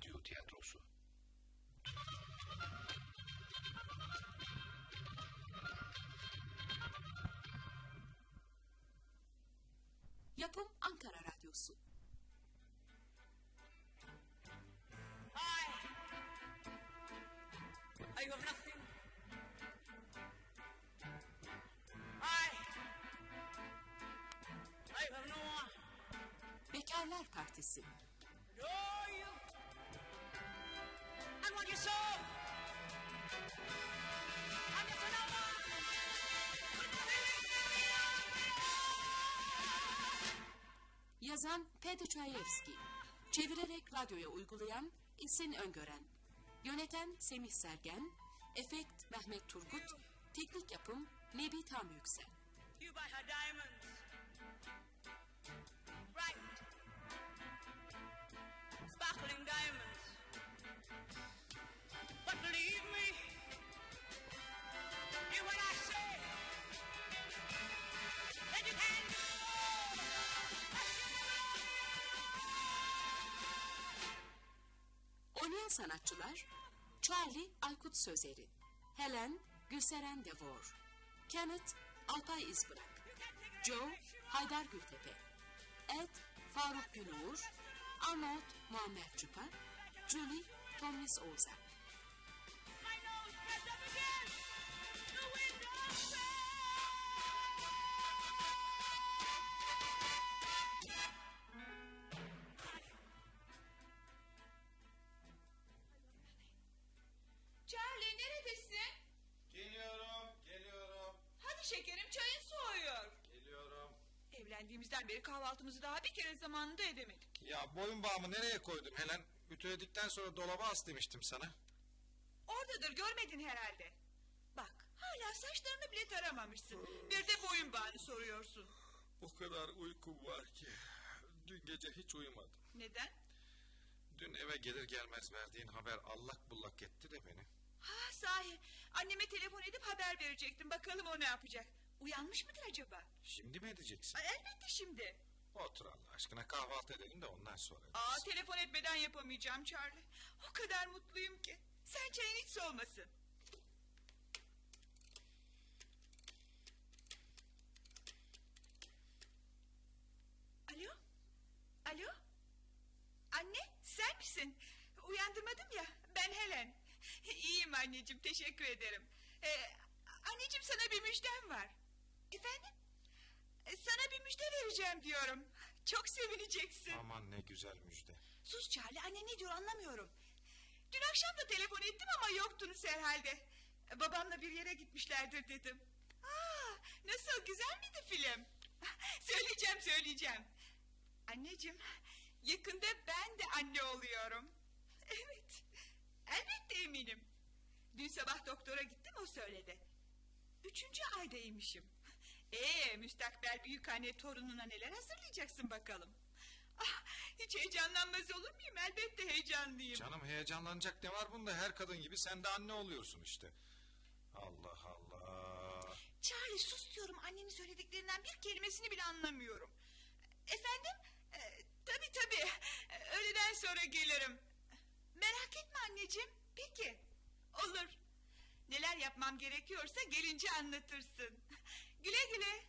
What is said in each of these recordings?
Tiyatrosu. Yapım Ankara Radyosu. I. I have nothing. I. I have no one. Bekarlar Partisi. You so. Yazan Fedi Çayevski. Çevirerek radyoya uygulayan İlsin Öngören. Yöneten Semih Sergen. Efekt Mehmet Turgut. Teknik yapım Nebi Tam Yüksel. You buy her diamonds. Oynayan sanatçılar Charlie Aykut Sözeri, Helen Gülseren Devor, Kenneth Alpay İzbırak, Joe Haydar Gültepe, Ed Faruk Güluğur, Arnold Muammer Çupa, Julie Tomris Oğuzak. Kahvaltımızı daha bir kere zamanında edemedik. Ya boyun bağımı nereye koydum Helen? Ütüledikten sonra dolaba as demiştim sana. Oradadır görmedin herhalde. Bak hala saçlarını bile taramamışsın. Bir de boyun bağını soruyorsun. O kadar uykum var ki. Dün gece hiç uyumadım. Neden? Dün eve gelir gelmez verdiğin haber allak bullak etti de beni. Ha sahi anneme telefon edip haber verecektim. Bakalım o ne yapacak. Uyanmış mıdır acaba? Şimdi mi edeceksin? Ay, elbette şimdi. Otur Allah aşkına kahvaltı edelim de ondan sonra. Aa ederiz. telefon etmeden yapamayacağım Charlie. O kadar mutluyum ki. Sen çayın hiç olmasın. Alo? Alo? Anne sen misin? Uyandırmadım ya ben Helen. İyiyim anneciğim teşekkür ederim. Ee, anneciğim sana bir müjdem var. Efendim? Ee, Sana bir müjde vereceğim diyorum. Çok sevineceksin. Aman ne güzel müjde. Sus Charlie anne ne diyor anlamıyorum. Dün akşam da telefon ettim ama yoktunuz herhalde. E, Babamla bir yere gitmişlerdir dedim. Aa, nasıl güzel miydi film? söyleyeceğim söyleyeceğim. Anneciğim yakında ben de anne oluyorum. Evet elbette eminim. Dün sabah doktora gittim o söyledi. Üçüncü aydaymışım. Ee müstakbel büyük anne torununa neler hazırlayacaksın bakalım. Ah, hiç heyecanlanmaz olur muyum? Elbette heyecanlıyım. Canım heyecanlanacak ne var bunda? Her kadın gibi sen de anne oluyorsun işte. Allah Allah. Charlie sus diyorum annenin söylediklerinden bir kelimesini bile anlamıyorum. Efendim? Ee, tabii tabii. Öğleden sonra gelirim. Merak etme anneciğim. Peki. Olur. Neler yapmam gerekiyorsa gelince anlatırsın. Güle güle.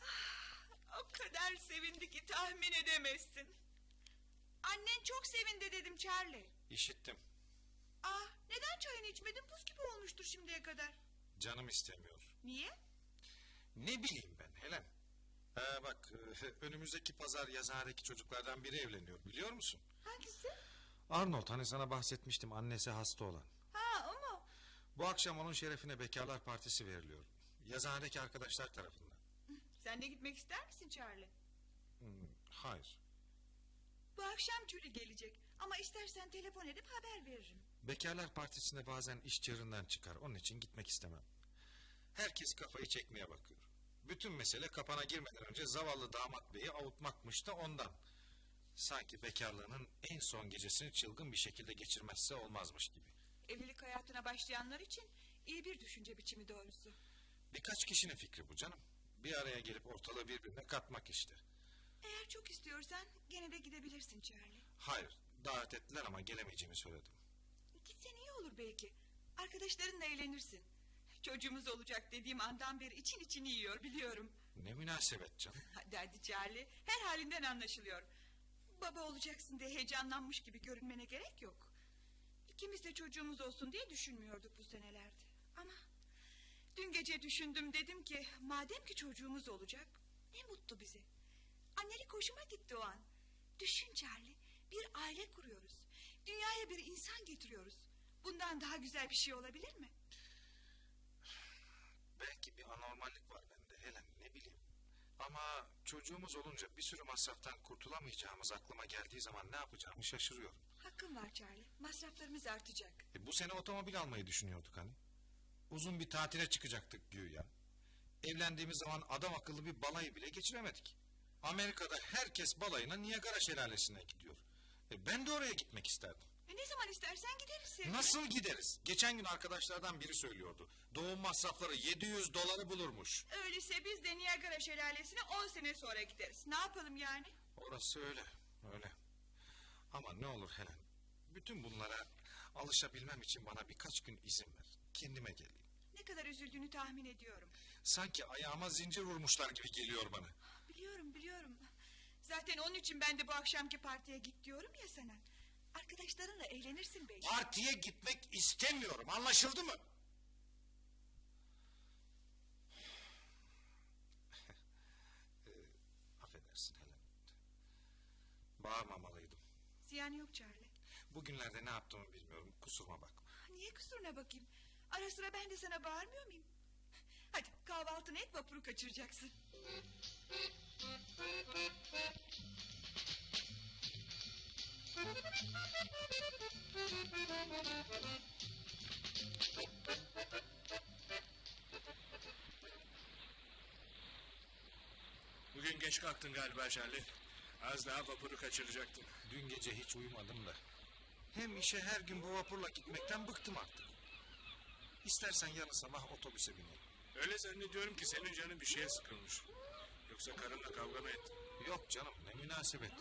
Ah, O kadar sevindi ki tahmin edemezsin. Annen çok sevindi dedim Charlie. İşittim. Aa, neden çayını içmedin? Buz gibi olmuştur şimdiye kadar. Canım istemiyor. Niye? Ne bileyim ben Helen. Ee, bak önümüzdeki pazar yazıhanedeki çocuklardan biri evleniyor biliyor musun? Hangisi? Arnold hani sana bahsetmiştim annesi hasta olan. Ha o mu? Bu akşam onun şerefine bekarlar partisi veriliyor. Yazıhanedeki arkadaşlar tarafından. Sen de gitmek ister misin Charlie? Hmm, hayır. Bu akşam Julie gelecek. Ama istersen telefon edip haber veririm. Bekarlar partisinde bazen iş çığırından çıkar. Onun için gitmek istemem. Herkes kafayı çekmeye bakıyor. Bütün mesele kapana girmeden önce zavallı damat beyi avutmakmış da ondan. Sanki bekarlığının en son gecesini çılgın bir şekilde geçirmezse olmazmış gibi. Evlilik hayatına başlayanlar için iyi bir düşünce biçimi doğrusu. Birkaç kişinin fikri bu canım. Bir araya gelip ortalığı birbirine katmak işte. Eğer çok istiyorsan gene de gidebilirsin Charlie. Hayır, Davet ettiler ama gelemeyeceğimi söyledim. Gitsen iyi olur belki. Arkadaşlarınla eğlenirsin. Çocuğumuz olacak dediğim andan beri için içini yiyor biliyorum. Ne münasebet canım. Derdi Charlie. Her halinden anlaşılıyor. Baba olacaksın diye heyecanlanmış gibi görünmene gerek yok. İkimiz de çocuğumuz olsun diye düşünmüyorduk bu senelerde. Dün gece düşündüm dedim ki madem ki çocuğumuz olacak ne mutlu bize. Annelik hoşuma gitti o an. Düşün Charlie bir aile kuruyoruz. Dünyaya bir insan getiriyoruz. Bundan daha güzel bir şey olabilir mi? Belki bir anormallik var bende Helen ne bileyim. Ama çocuğumuz olunca bir sürü masraftan kurtulamayacağımız aklıma geldiği zaman ne yapacağımı şaşırıyorum. Hakkın var Charlie. Masraflarımız artacak. E, bu sene otomobil almayı düşünüyorduk hani. Uzun bir tatile çıkacaktık güya. Evlendiğimiz zaman adam akıllı bir balayı bile geçiremedik. Amerika'da herkes balayına Niagara şelalesine gidiyor. E, ben de oraya gitmek isterdim. E ne zaman istersen gideriz. sevgilim. Nasıl gideriz? Geçen gün arkadaşlardan biri söylüyordu. Doğum masrafları 700 doları bulurmuş. Öyleyse biz de Niagara şelalesine 10 sene sonra gideriz. Ne yapalım yani? Orası öyle, öyle. Ama ne olur Helen, bütün bunlara alışabilmem için bana birkaç gün izin ver. Kendime geleyim. Ne kadar üzüldüğünü tahmin ediyorum. Sanki ayağıma zincir vurmuşlar gibi geliyor bana. Biliyorum biliyorum. Zaten onun için ben de bu akşamki partiye git diyorum ya sana. Arkadaşlarınla eğlenirsin belki. Partiye gitmek istemiyorum, anlaşıldı mı? Ee, affedersin Helen. Bağırmamalıydım. Ziyan yok Charlie. Bugünlerde ne yaptığımı bilmiyorum, kusuruma bakma. Niye kusuruna bakayım? Ara sıra ben de sana bağırmıyor muyum? Hadi kahvaltını et vapuru kaçıracaksın. Bugün geç kalktın galiba Charlie. Az daha vapuru kaçıracaktın. Dün gece hiç uyumadım da. Hem işe her gün bu vapurla gitmekten bıktım artık. İstersen yarın sabah otobüse binelim. Öyle zannediyorum ki senin canın bir şeye sıkılmış. Yoksa karınla kavga mı ettin? Yok canım ne münasebet.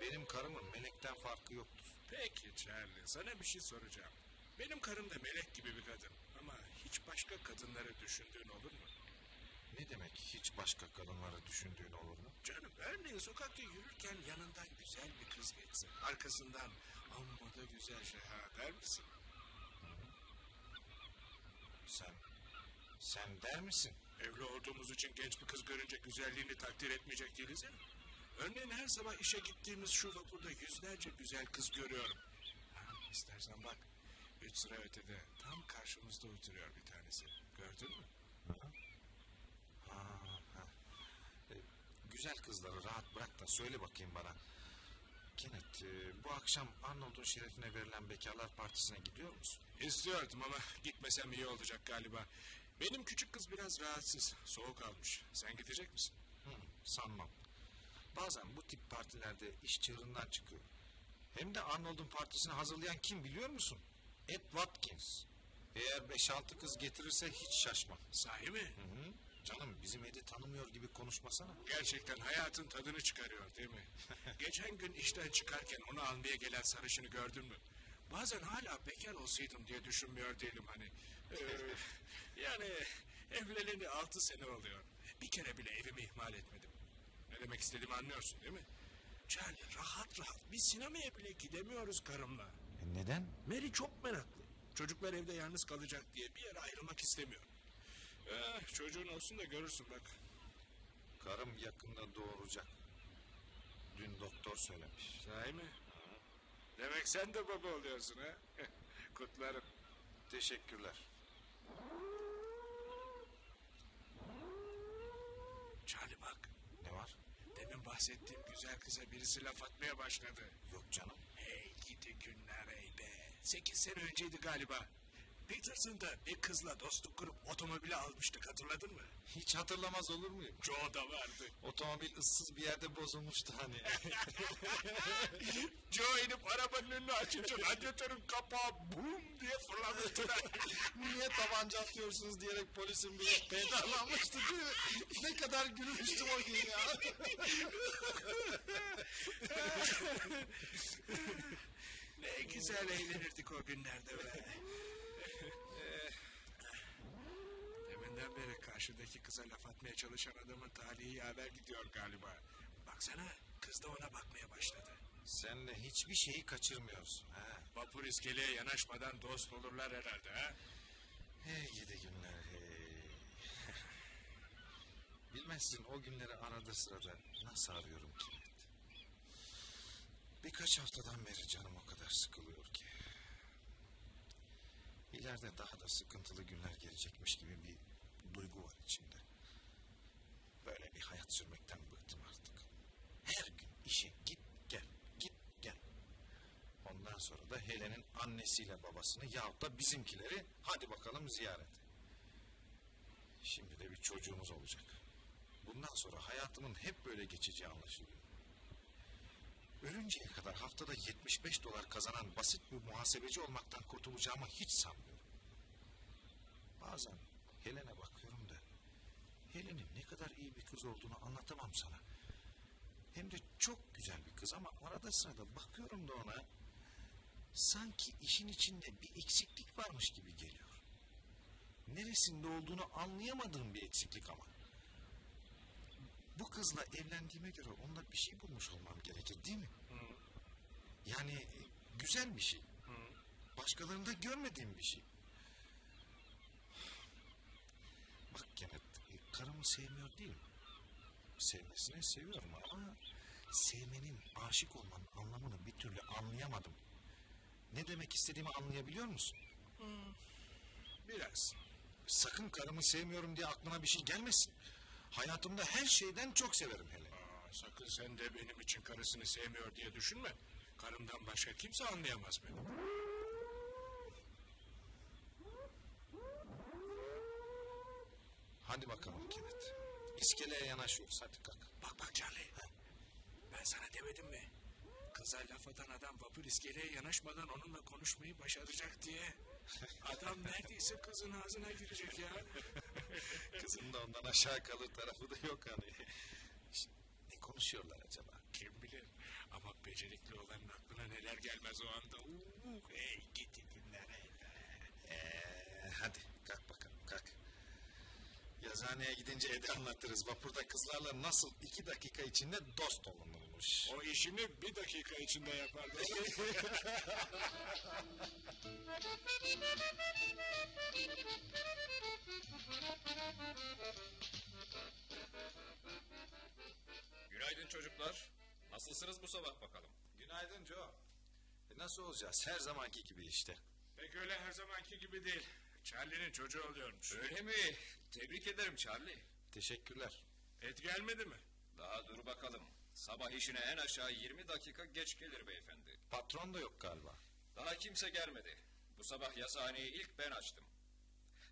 Benim karımın melekten farkı yoktur. Peki Charlie sana bir şey soracağım. Benim karım da melek gibi bir kadın. Ama hiç başka kadınları düşündüğün olur mu? Ne demek hiç başka kadınları düşündüğün olur mu? Canım örneğin sokakta yürürken yanından güzel bir kız geçse. Arkasından amma da güzel şey ha der misin? Sen, sen der misin? Evli olduğumuz için genç bir kız görünce güzelliğini takdir etmeyecek değiliz ya. Örneğin her sabah işe gittiğimiz şu vapurda yüzlerce güzel kız görüyorum. Ha, istersen bak. Üç sıra ötede tam karşımızda oturuyor bir tanesi. Gördün mü? Ha, ha. E, güzel kızları rahat bırak da söyle bakayım bana. Kenneth e, bu akşam Arnold'un şerefine verilen bekarlar partisine gidiyor musun? İstiyordum ama gitmesem iyi olacak galiba. Benim küçük kız biraz rahatsız. Soğuk almış. Sen gidecek misin? Hı, sanmam. Bazen bu tip partilerde iş çığırından çıkıyor. Hem de Arnold'un partisini hazırlayan kim biliyor musun? Ed Watkins. Eğer beş altı kız getirirse hiç şaşmam. Sahi mi? Hı hı. Canım bizim Ed'i tanımıyor gibi konuşmasana. Gerçekten hayatın tadını çıkarıyor değil mi? Geçen gün işten çıkarken onu almaya gelen sarışını gördün mü? Bazen hala bekar olsaydım diye düşünmüyor değilim hani. Ee, yani evleneli altı sene oluyor. Bir kere bile evimi ihmal etmedim. Ne demek istediğimi anlıyorsun değil mi? Charlie rahat rahat bir sinemaya bile gidemiyoruz karımla. E neden? Mary çok meraklı. Çocuklar evde yalnız kalacak diye bir yere ayrılmak istemiyor. Eh, çocuğun olsun da görürsün bak. Karım yakında doğuracak. Dün doktor söylemiş. Sahi mi? Demek sen de baba oluyorsun ha? Kutlarım. Teşekkürler. Charlie bak. Ne var? Demin bahsettiğim güzel kıza birisi laf atmaya başladı. Yok canım. Hey gidi günler ey be. Sekiz sene önceydi galiba. Peterson'da bir kızla dostluk kurup otomobili almıştık hatırladın mı? Hiç hatırlamaz olur muyum? Joe da vardı. Otomobil ıssız bir yerde bozulmuştu hani. Joe inip arabanın önünü açınca radyatörün kapağı bum diye fırlamıştı. Niye tabanca atıyorsunuz diyerek polisin biri pedallanmıştı değil mi? Ne kadar gülmüştüm o gün ya. güzel eğlenirdik o günlerde be. Deminden beri karşıdaki kıza laf atmaya çalışan adamın talihi yaver gidiyor galiba. Baksana kız da ona bakmaya başladı. Sen de hiçbir şeyi kaçırmıyorsun. Ha? Vapur iskeleye yanaşmadan dost olurlar herhalde ha. Hey gidi günler hey. Bilmezsin o günleri arada sırada nasıl arıyorum ki? Birkaç haftadan beri canım o kadar sıkılıyor ki. İleride daha da sıkıntılı günler gelecekmiş gibi bir duygu var içimde. Böyle bir hayat sürmekten bıktım artık. Her gün işe git gel, git gel. Ondan sonra da Helen'in annesiyle babasını yahut da bizimkileri hadi bakalım ziyarete. Şimdi de bir çocuğumuz olacak. Bundan sonra hayatımın hep böyle geçeceği anlaşılıyor. Ölünceye kadar haftada 75 dolar kazanan basit bir muhasebeci olmaktan kurtulacağımı hiç sanmıyorum. Bazen Helen'e da Helen'in ne kadar iyi bir kız olduğunu anlatamam sana. Hem de çok güzel bir kız ama arada sırada bakıyorum da ona sanki işin içinde bir eksiklik varmış gibi geliyor. Neresinde olduğunu anlayamadığım bir eksiklik ama. Bu kızla evlendiğime göre onda bir şey bulmuş olmam gerekir değil mi? Yani e, güzel bir şey. Başkalarında görmediğim bir şey. Bak Kenneth, e, karımı sevmiyor değilim. Sevmesine seviyorum ama sevmenin, aşık olmanın anlamını bir türlü anlayamadım. Ne demek istediğimi anlayabiliyor musun? Biraz. Sakın karımı sevmiyorum diye aklına bir şey gelmesin. Hayatımda her şeyden çok severim hele. Aa, sakın sen de benim için karısını sevmiyor diye düşünme. Karımdan başka kimse anlayamaz beni. Hadi bakalım Kenneth. İskeleye yanaşıyoruz hadi kalk. Bak bak Charlie. Ben sana demedim mi? Kıza laf atan adam vapur iskeleye yanaşmadan onunla konuşmayı başaracak diye. Adam neredeyse kızın ağzına girecek ya. Kızın da ondan aşağı kalır tarafı da yok hani. Ne konuşuyorlar acaba? Kim bilir. Ama becerikli olanın aklına neler gelmez o anda. Uh, ey gidi günlere. Ee, hadi. Yazıhaneye gidince Ede anlatırız. Vapurda kızlarla nasıl iki dakika içinde dost olunurmuş. O işini bir dakika içinde yapardı. Günaydın çocuklar. Nasılsınız bu sabah bakalım? Günaydın Joe. E, nasıl olacağız? Her zamanki gibi işte. Pek öyle her zamanki gibi değil. Charlie'nin çocuğu oluyormuş. Öyle mi? Tebrik ederim Charlie. Teşekkürler. Et gelmedi mi? Daha dur bakalım. Sabah işine en aşağı 20 dakika geç gelir beyefendi. Patron da yok galiba. Daha kimse gelmedi. Bu sabah yazıhaneyi ilk ben açtım.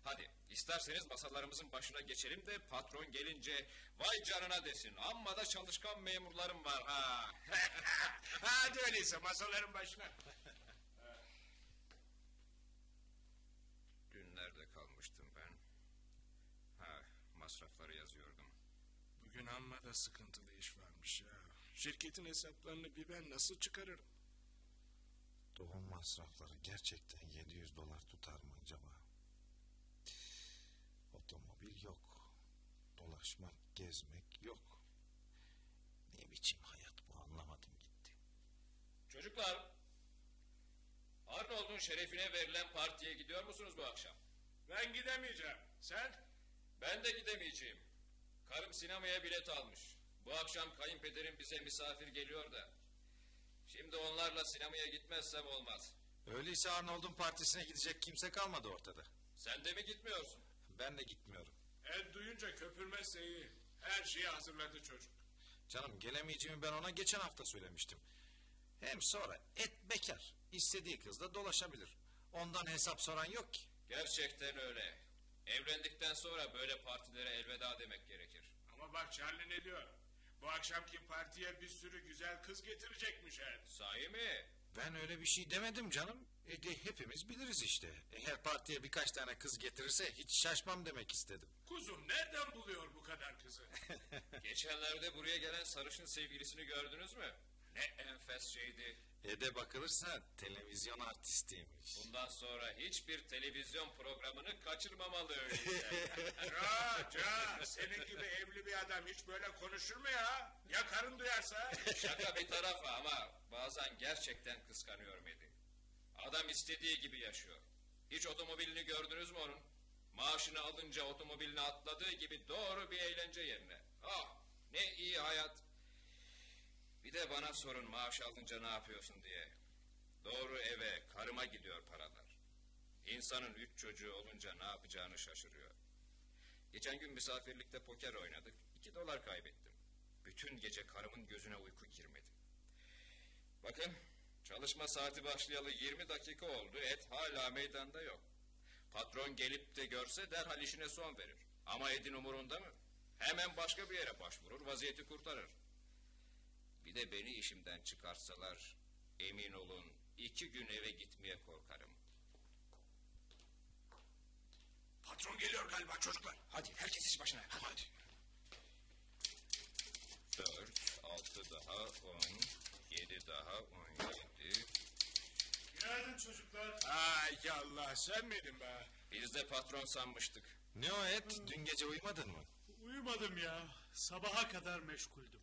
Hadi isterseniz masalarımızın başına geçelim de patron gelince vay canına desin. Amma da çalışkan memurlarım var ha. Hadi öyleyse masaların başına. Dün nerede kalmıştım ben? Ha masrafları yazıyordum. Bugün amma da sıkıntılı iş varmış ya. Şirketin hesaplarını bir ben nasıl çıkarırım? Doğum masrafları gerçekten 700 dolar tutar mı acaba? Otomobil yok. Dolaşmak, gezmek yok. Ne biçim hayat bu anlamadım gitti. Çocuklar, Arnold'un şerefine verilen partiye gidiyor musunuz bu akşam? Ben gidemeyeceğim. Sen? Ben de gidemeyeceğim. Karım sinemaya bilet almış. Bu akşam kayınpederim bize misafir geliyor da. Şimdi onlarla sinemaya gitmezsem olmaz. Öyleyse Arnold'un partisine gidecek kimse kalmadı ortada. Sen de mi gitmiyorsun? Ben de gitmiyorum. Ed duyunca köpürmezse iyi. Her şeyi hazırladı çocuk. Canım gelemeyeceğimi ben ona geçen hafta söylemiştim. Hem sonra et bekar. İstediği kızla dolaşabilir. Ondan hesap soran yok ki. Gerçekten öyle. Evlendikten sonra böyle partilere elveda demek gerekir. Ama bak Charlie ne diyor? Bu akşamki partiye bir sürü güzel kız getirecekmiş Ed. Sahi mi? Ben öyle bir şey demedim canım. E de hepimiz biliriz işte. Eğer partiye birkaç tane kız getirirse hiç şaşmam demek istedim. Kuzum nereden buluyor bu kadar kızı? Geçenlerde buraya gelen sarışın sevgilisini gördünüz mü? Ne enfes şeydi. Ede bakılırsa televizyon artistiymiş. Bundan sonra hiçbir televizyon programını kaçırmamalı öyleyse. Ya, ya senin gibi evli bir adam hiç böyle konuşur mu ya? Ya karın duyarsa? Şaka bir tarafa ama bazen gerçekten kıskanıyorum Edi. Adam istediği gibi yaşıyor. Hiç otomobilini gördünüz mü onun? Maaşını alınca otomobiline atladığı gibi doğru bir eğlence yerine. Ah ne iyi hayat. Bir de bana sorun maaş alınca ne yapıyorsun diye. Doğru eve, karıma gidiyor paralar. İnsanın üç çocuğu olunca ne yapacağını şaşırıyor. Geçen gün misafirlikte poker oynadık. İki dolar kaybettim. Bütün gece karımın gözüne uyku girmedi. Bakın çalışma saati başlayalı 20 dakika oldu. Et hala meydanda yok. Patron gelip de görse derhal işine son verir. Ama Ed'in umurunda mı? Hemen başka bir yere başvurur, vaziyeti kurtarır. Bir de beni işimden çıkarsalar emin olun iki gün eve gitmeye korkarım. Patron geliyor galiba çocuklar. Hadi herkes iş başına. Hadi. Dört, altı daha on, yedi daha on yedi. Günaydın çocuklar. Ay Allah sen miydin be? Biz de patron sanmıştık. Ne o et? Dün gece uyumadın mı? Uyumadım ya. Sabaha kadar meşguldüm.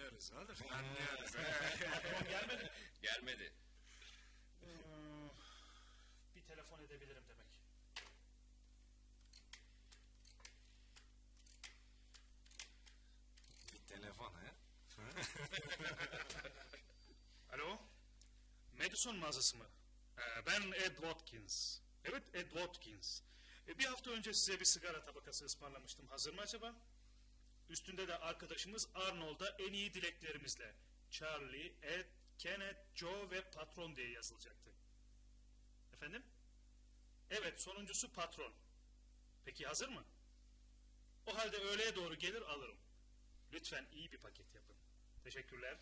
Anlıyoruz oğlum anlıyoruz. Gelmedi mi? Gelmedi. Ee, bir telefon edebilirim demek. Bir telefon ha? Alo? Madison mağazası mı? Ee, ben Ed Watkins. Evet Ed Watkins. Ee, bir hafta önce size bir sigara tabakası ısmarlamıştım. Hazır mı acaba? Üstünde de arkadaşımız Arnold'a en iyi dileklerimizle. Charlie, Ed, Kenneth, Joe ve patron diye yazılacaktı. Efendim? Evet sonuncusu patron. Peki hazır mı? O halde öğleye doğru gelir alırım. Lütfen iyi bir paket yapın. Teşekkürler.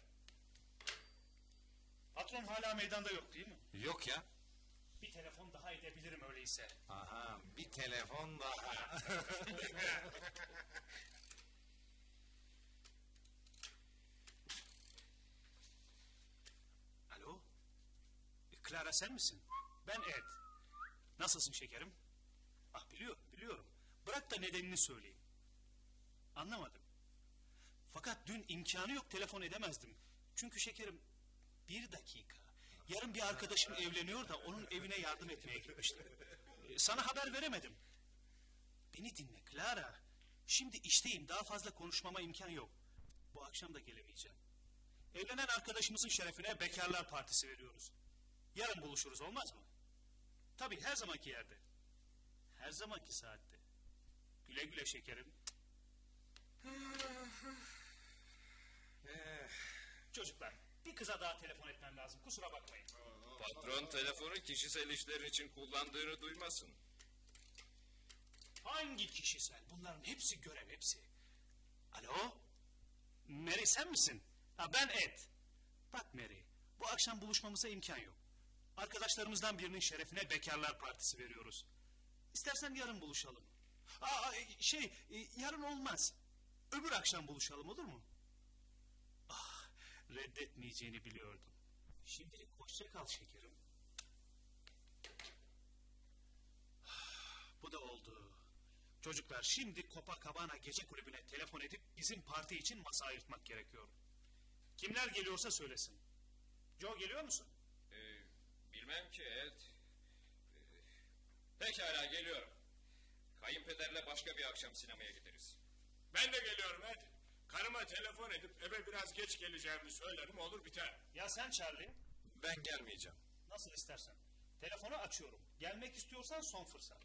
Patron hala meydanda yok değil mi? Yok ya. Bir telefon daha edebilirim öyleyse. Aha bir telefon daha. Alo? E, Clara sen misin? Ben Ed. Nasılsın şekerim? Ah biliyorum, biliyorum. Bırak da nedenini söyleyeyim. Anlamadım. Fakat dün imkanı yok telefon edemezdim. Çünkü şekerim bir dakika. Yarın bir arkadaşım evleniyor da onun evine yardım etmeye gitmiştim. E, Sana haber veremedim. Beni dinle Clara. Şimdi işteyim daha fazla konuşmama imkan yok. Bu akşam da gelemeyeceğim. Evlenen arkadaşımızın şerefine bekarlar partisi veriyoruz. Yarın buluşuruz olmaz mı? Tabii her zamanki yerde. Her zamanki saatte. Güle güle şekerim. Çocuklar bir kıza daha telefon etmem lazım kusura bakmayın. Patron telefonu kişisel işler için kullandığını duymasın. Hangi kişisel? Bunların hepsi görev hepsi. Alo? Mary sen misin? Ha, ben Ed. Bak Mary bu akşam buluşmamıza imkan yok. Arkadaşlarımızdan birinin şerefine bekarlar partisi veriyoruz. İstersen yarın buluşalım. Aa, şey e, yarın olmaz. Öbür akşam buluşalım olur mu? Ah, reddetmeyeceğini biliyordum. Şimdilik hoşça kal şekerim. Bu da oldu. Çocuklar şimdi Copacabana gece kulübüne telefon edip bizim parti için masa ayırtmak gerekiyor. Kimler geliyorsa söylesin. Joe geliyor musun? Bilmem ki Ed. Ee, pekala geliyorum. Kayınpederle başka bir akşam sinemaya gideriz. Ben de geliyorum Ed. Karıma telefon edip eve biraz geç geleceğimi söylerim olur biter. Ya sen Charlie? Ben gelmeyeceğim. Nasıl istersen. Telefonu açıyorum. Gelmek istiyorsan son fırsat.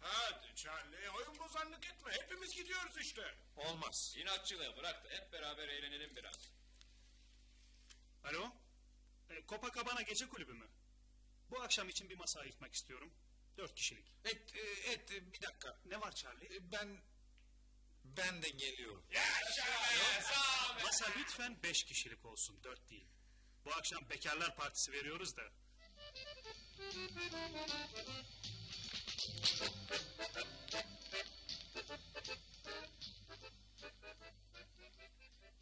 Hadi Charlie oyun bozanlık etme hepimiz gidiyoruz işte. Olmaz. İnatçılığı bırak da hep beraber eğlenelim biraz. Alo? E, Copacabana gece kulübü mü? Bu akşam için bir masa ayırtmak istiyorum. Dört kişilik. Et, e, et e, bir dakika. Ne var Charlie? E, Ben ben de geliyorum. Masa lütfen beş kişilik olsun, dört değil. Bu akşam bekarlar partisi veriyoruz da.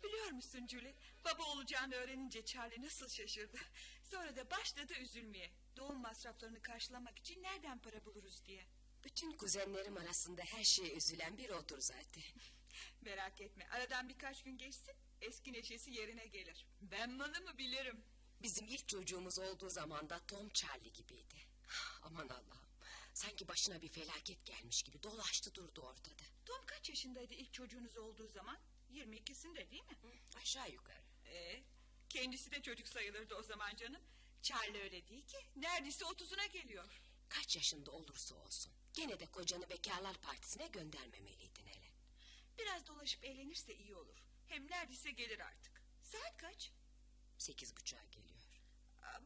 Biliyor musun Julie? Baba olacağını öğrenince Charlie nasıl şaşırdı. Sonra da başladı üzülmeye. Doğum masraflarını karşılamak için nereden para buluruz diye. Bütün kuzenlerim arasında her şeye üzülen bir odur zaten. Merak etme aradan birkaç gün geçsin eski neşesi yerine gelir. Ben malımı bilirim. Bizim ilk çocuğumuz olduğu zaman da Tom Charlie gibiydi. Aman Allah'ım. Sanki başına bir felaket gelmiş gibi dolaştı durdu ortada. Tom kaç yaşındaydı ilk çocuğunuz olduğu zaman? 22'sinde değil mi? Aşağı yukarı. Ee, kendisi de çocuk sayılırdı o zaman canım. Charlie öyle değil ki. Neredeyse otuzuna geliyor. Kaç yaşında olursa olsun. Gene de kocanı bekarlar partisine göndermemeliydin hele. Biraz dolaşıp eğlenirse iyi olur. Hem neredeyse gelir artık. Saat kaç? Sekiz buçuğa geliyor.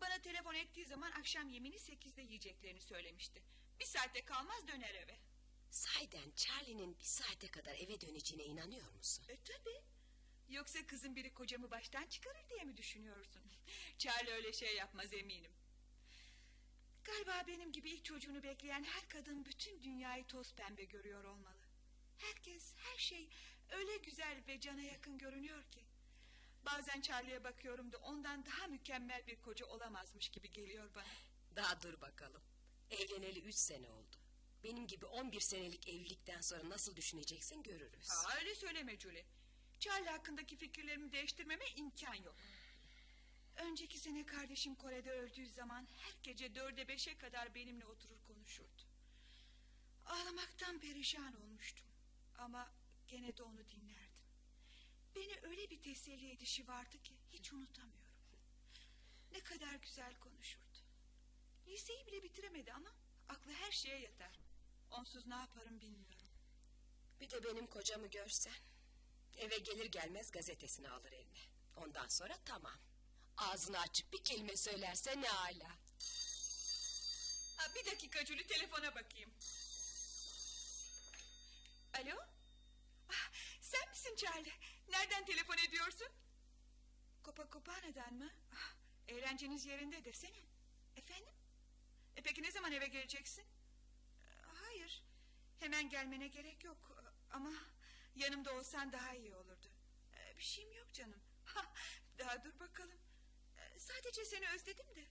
Bana telefon ettiği zaman akşam yemini sekizde yiyeceklerini söylemişti. Bir saatte kalmaz döner eve. Sahiden Charlie'nin bir saate kadar eve döneceğine inanıyor musun? E tabi. Yoksa kızın biri kocamı baştan çıkarır diye mi düşünüyorsun? Charlie öyle şey yapmaz eminim. Galiba benim gibi ilk çocuğunu bekleyen her kadın bütün dünyayı toz pembe görüyor olmalı. Herkes, her şey öyle güzel ve cana yakın görünüyor ki. Bazen Charlie'ye bakıyorum da ondan daha mükemmel bir koca olamazmış gibi geliyor bana. Daha dur bakalım. Evleneli üç sene oldu. Benim gibi on bir senelik evlilikten sonra nasıl düşüneceksin görürüz. Ha, öyle söyleme Julie. Charlie hakkındaki fikirlerimi değiştirmeme imkan yok. Önceki sene kardeşim Kore'de öldüğü zaman her gece dörde beşe kadar benimle oturur konuşurdu. Ağlamaktan perişan olmuştum. Ama gene de onu dinlerdim. Beni öyle bir teselli edişi vardı ki hiç unutamıyorum. Ne kadar güzel konuşurdu. Liseyi bile bitiremedi ama aklı her şeye yeter. Onsuz ne yaparım bilmiyorum. Bir de benim kocamı görsen. Eve gelir gelmez gazetesini alır eline. Ondan sonra tamam. Ağzını açıp bir kelime söylerse ne ala. Ha, bir dakika Julie telefona bakayım. Alo? Ah, sen misin Charlie? Nereden telefon ediyorsun? Copacopana'dan mı? Ah, eğlenceniz yerinde desene. Efendim? E peki ne zaman eve geleceksin? Hayır. Hemen gelmene gerek yok. Ama yanımda olsan daha iyi olurdu. E, Bir şeyim yok canım. Ha, Daha dur bakalım. E, Sadece seni özledim de.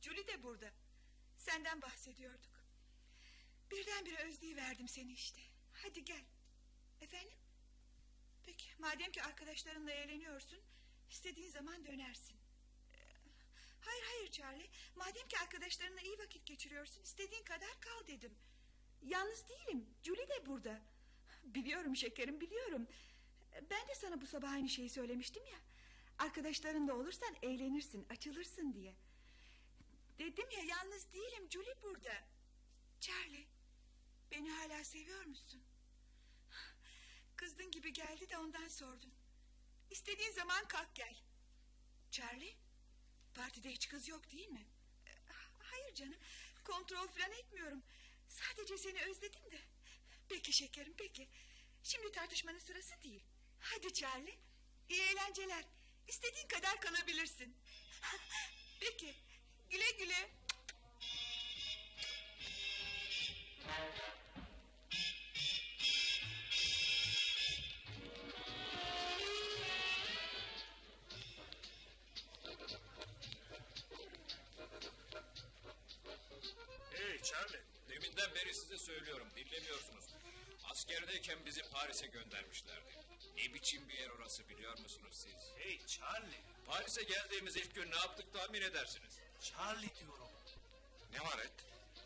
Julie de burada. Senden bahsediyorduk. Birdenbire özleyiverdim seni işte. Hadi gel. Efendim? Peki madem ki arkadaşlarınla eğleniyorsun... ...istediğin zaman dönersin. Ee, Hayır hayır Charlie. Madem ki arkadaşlarınla iyi vakit geçiriyorsun... ...istediğin kadar kal dedim. Yalnız değilim. Julie de burada. Biliyorum şekerim biliyorum. Ben de sana bu sabah aynı şeyi söylemiştim ya. Arkadaşlarınla olursan eğlenirsin, açılırsın diye. Dedim ya yalnız değilim Julie burada. Charlie beni hala seviyor musun? Kızdın gibi geldi de ondan sordum. İstediğin zaman kalk gel. Charlie partide hiç kız yok değil mi? Hayır canım kontrol falan etmiyorum. Sadece seni özledim de. Peki şekerim peki. Şimdi tartışmanın sırası değil. Hadi Charlie iyi eğlenceler. İstediğin kadar kalabilirsin. Peki güle güle. Hey Charlie. Deminden beri size söylüyorum dinlemiyorsunuz. Askerdeyken bizi Paris'e göndermişlerdi. Ne biçim bir yer orası biliyor musunuz siz? Hey Charlie. Paris'e geldiğimiz ilk gün ne yaptık tahmin edersiniz. Charlie diyorum. Ne var et?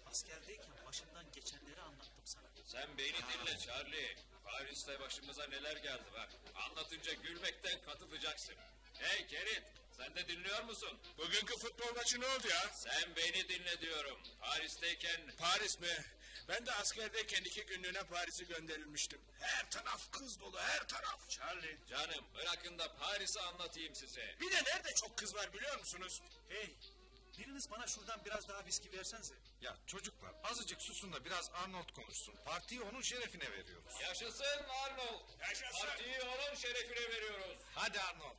Askerdeyken başımdan geçenleri anlattım sana. Sen beni dinle Charlie. Paris'te başımıza neler geldi bak. Anlatınca gülmekten katılacaksın. Hey Kerit sen de dinliyor musun? Bugünkü futbol maçı ne oldu ya? Sen beni dinle diyorum. Paris'teyken Paris mi? Ben de askerdeyken iki günlüğüne Paris'e gönderilmiştim. Her taraf kız dolu, her taraf. Charlie. canım bırakın da Paris'i anlatayım size. Bir de nerede çok kız var biliyor musunuz? Hey. Biriniz bana şuradan biraz daha viski versenize. Ya çocuklar azıcık susun da biraz Arnold konuşsun. Partiyi onun şerefine veriyoruz. Yaşasın Arnold. Yaşasın. Partiyi onun şerefine veriyoruz. Hadi Arnold.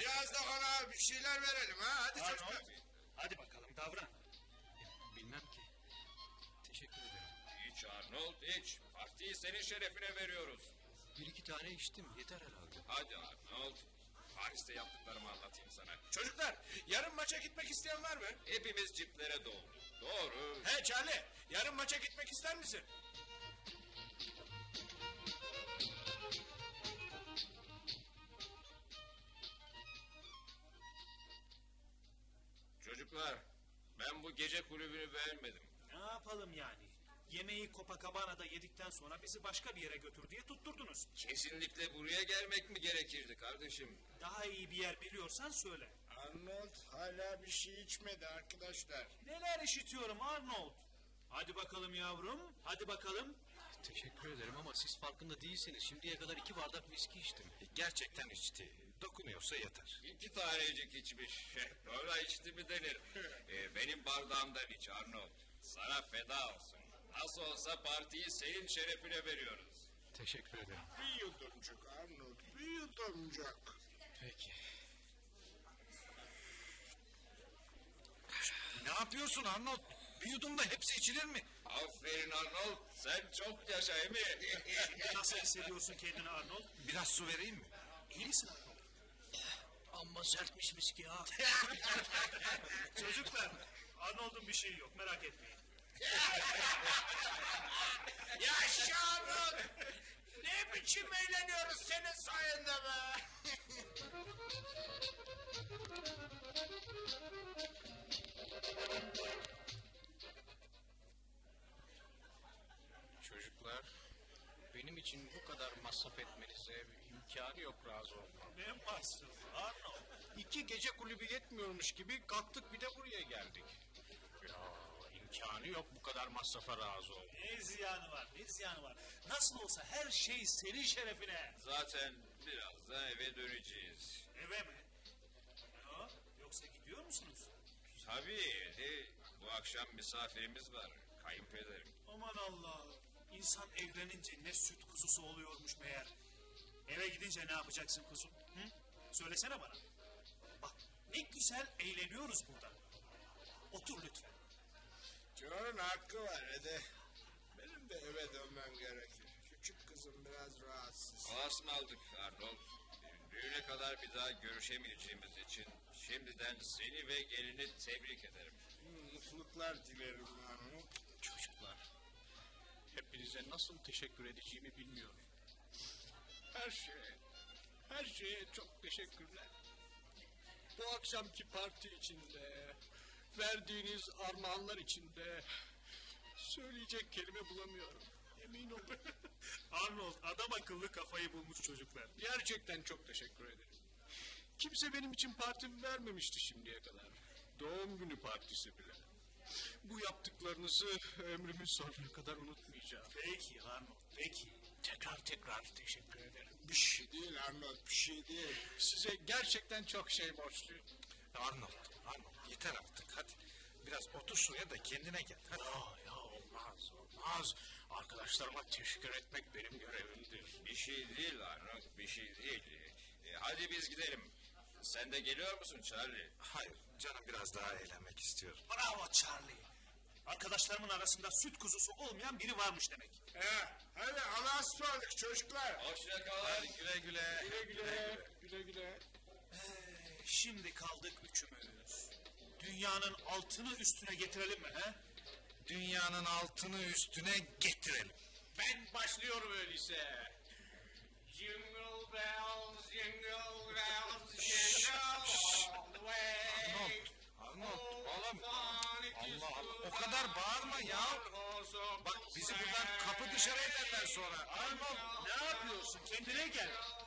Biraz da ona bir şeyler verelim ha. Hadi Arnold. Hadi bakalım davran. Arnold iç. Partiyi senin şerefine veriyoruz. Bir iki tane içtim yeter herhalde. Hadi Arnold. Paris'te yaptıklarımı anlatayım sana. Çocuklar yarın maça gitmek isteyen var mı? Hepimiz ciplere doğru. Doğru. He Charlie yarın maça gitmek ister misin? Çocuklar ben bu gece kulübünü beğenmedim. Ne yapalım yani? Yemeği Copacabana'da yedikten sonra bizi başka bir yere götür diye tutturdunuz. Kesinlikle buraya gelmek mi gerekirdi kardeşim? Daha iyi bir yer biliyorsan söyle. Arnold hala bir şey içmedi arkadaşlar. Neler işitiyorum Arnold? Hadi bakalım yavrum, hadi bakalım. Teşekkür ederim ama siz farkında değilsiniz. Şimdiye kadar iki bardak viski içtim. Gerçekten içti. Dokunuyorsa yeter. İki tanecik içmiş. Öyle içti mi denir. Ee, benim bardağımdan iç Arnold. Sana feda olsun. Nasıl olsa partiyi senin şerefine veriyoruz. Teşekkür ederim. Bir yudumcuk Arnold bir yudumcuk. Peki. Ne yapıyorsun Arnold? Bir yudumda hepsi içilir mi? Aferin Arnold. Sen çok yaşa emi. Nasıl hissediyorsun kendini Arnold? Biraz su vereyim mi? İyi misin Arnold? Amma sertmiş viski ha. Çocuklar, Arnold'un bir şeyi yok merak etmeyin. Yaşa! Ne biçim eğleniyoruz senin sayende be! Çocuklar, benim için bu kadar masraf etmenize imkanı yok razı olmam. Ne masrafı Arnold? İki gece kulübü yetmiyormuş gibi kalktık bir de buraya geldik. Ya imkanı yok bu kadar masrafa razı olmam. Ne ziyanı var, ne ziyanı var? Nasıl olsa her şey senin şerefine. Zaten birazdan eve döneceğiz. Eve mi? O? Yoksa gidiyor musunuz? Tabii. e, bu akşam misafirimiz var. Kayınpederim. Aman Allah'ım. İnsan evlenince ne süt kuzusu oluyormuş meğer. Eve gidince ne yapacaksın kuzum? Hı? Söylesene bana. Bak ne güzel eğleniyoruz burada. Otur lütfen. John'un hakkı var Ede. Benim de eve dönmem gerekir. Küçük kızım biraz rahatsız. Alasını aldık Arnold. Düğüne kadar bir daha görüşemeyeceğimiz için şimdiden seni ve gelini tebrik ederim. Mutluluklar dilerim Arnold. Çocuklar, hepinize nasıl teşekkür edeceğimi bilmiyorum. Her şeye, her şeye çok teşekkürler. Bu akşamki parti içinde, verdiğiniz armağanlar içinde söyleyecek kelime bulamıyorum. Emin olun. Arnold adam akıllı kafayı bulmuş çocuklar. Gerçekten çok teşekkür ederim. Kimse benim için parti vermemişti şimdiye kadar. Doğum günü partisi bile. Bu yaptıklarınızı ömrümün sonuna kadar unutmayacağım. Peki Arnold peki. Tekrar tekrar teşekkür ederim. Bir şey değil Arnold bir şey değil. Size gerçekten çok şey borçluyum. Arnold, Arnold yeter artık hadi. Biraz otur şuraya da kendine gel. Hadi. Ya, ya olmaz olmaz. Arkadaşlarıma teşekkür etmek benim görevimdir. Bir şey değil Arnold, bir şey değil. E, hadi biz gidelim. Sen de geliyor musun Charlie? Hayır, canım biraz daha eğlenmek istiyor. Bravo Charlie. Arkadaşlarımın arasında süt kuzusu olmayan biri varmış demek. He, hadi Allah'a ısmarladık çocuklar. Hoşça kalın. Güle güle. Güle güle. Güle güle. Şimdi kaldık üçümüz. Dünyanın altını üstüne getirelim mi he? Dünyanın altını üstüne getirelim. Ben başlıyorum öyleyse. Jingle bells, jingle bells, jingle all the way. Arnold, oğlum. Allah Allah, o kadar bağırma ya. Bak bizi buradan kapı dışarı ederler sonra. Arnold ne yapıyorsun? Kendine gel.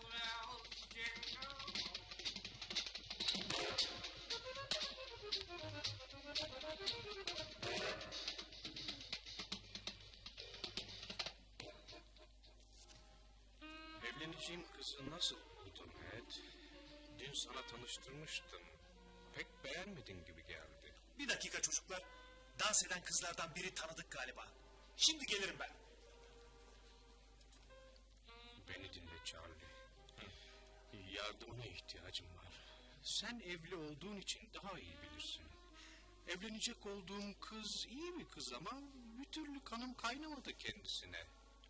Evleneceğim kızı nasıl buldun Ed? Dün sana tanıştırmıştım. Pek beğenmedin gibi geldi. Bir dakika çocuklar. Dans eden kızlardan biri tanıdık galiba. Şimdi gelirim ben. Beni dinle Charlie. Yardımına ihtiyacım var. Sen evli olduğun için daha iyi bilirsin. Evlenecek olduğum kız iyi bir kız ama bir türlü kanım kaynamadı kendisine.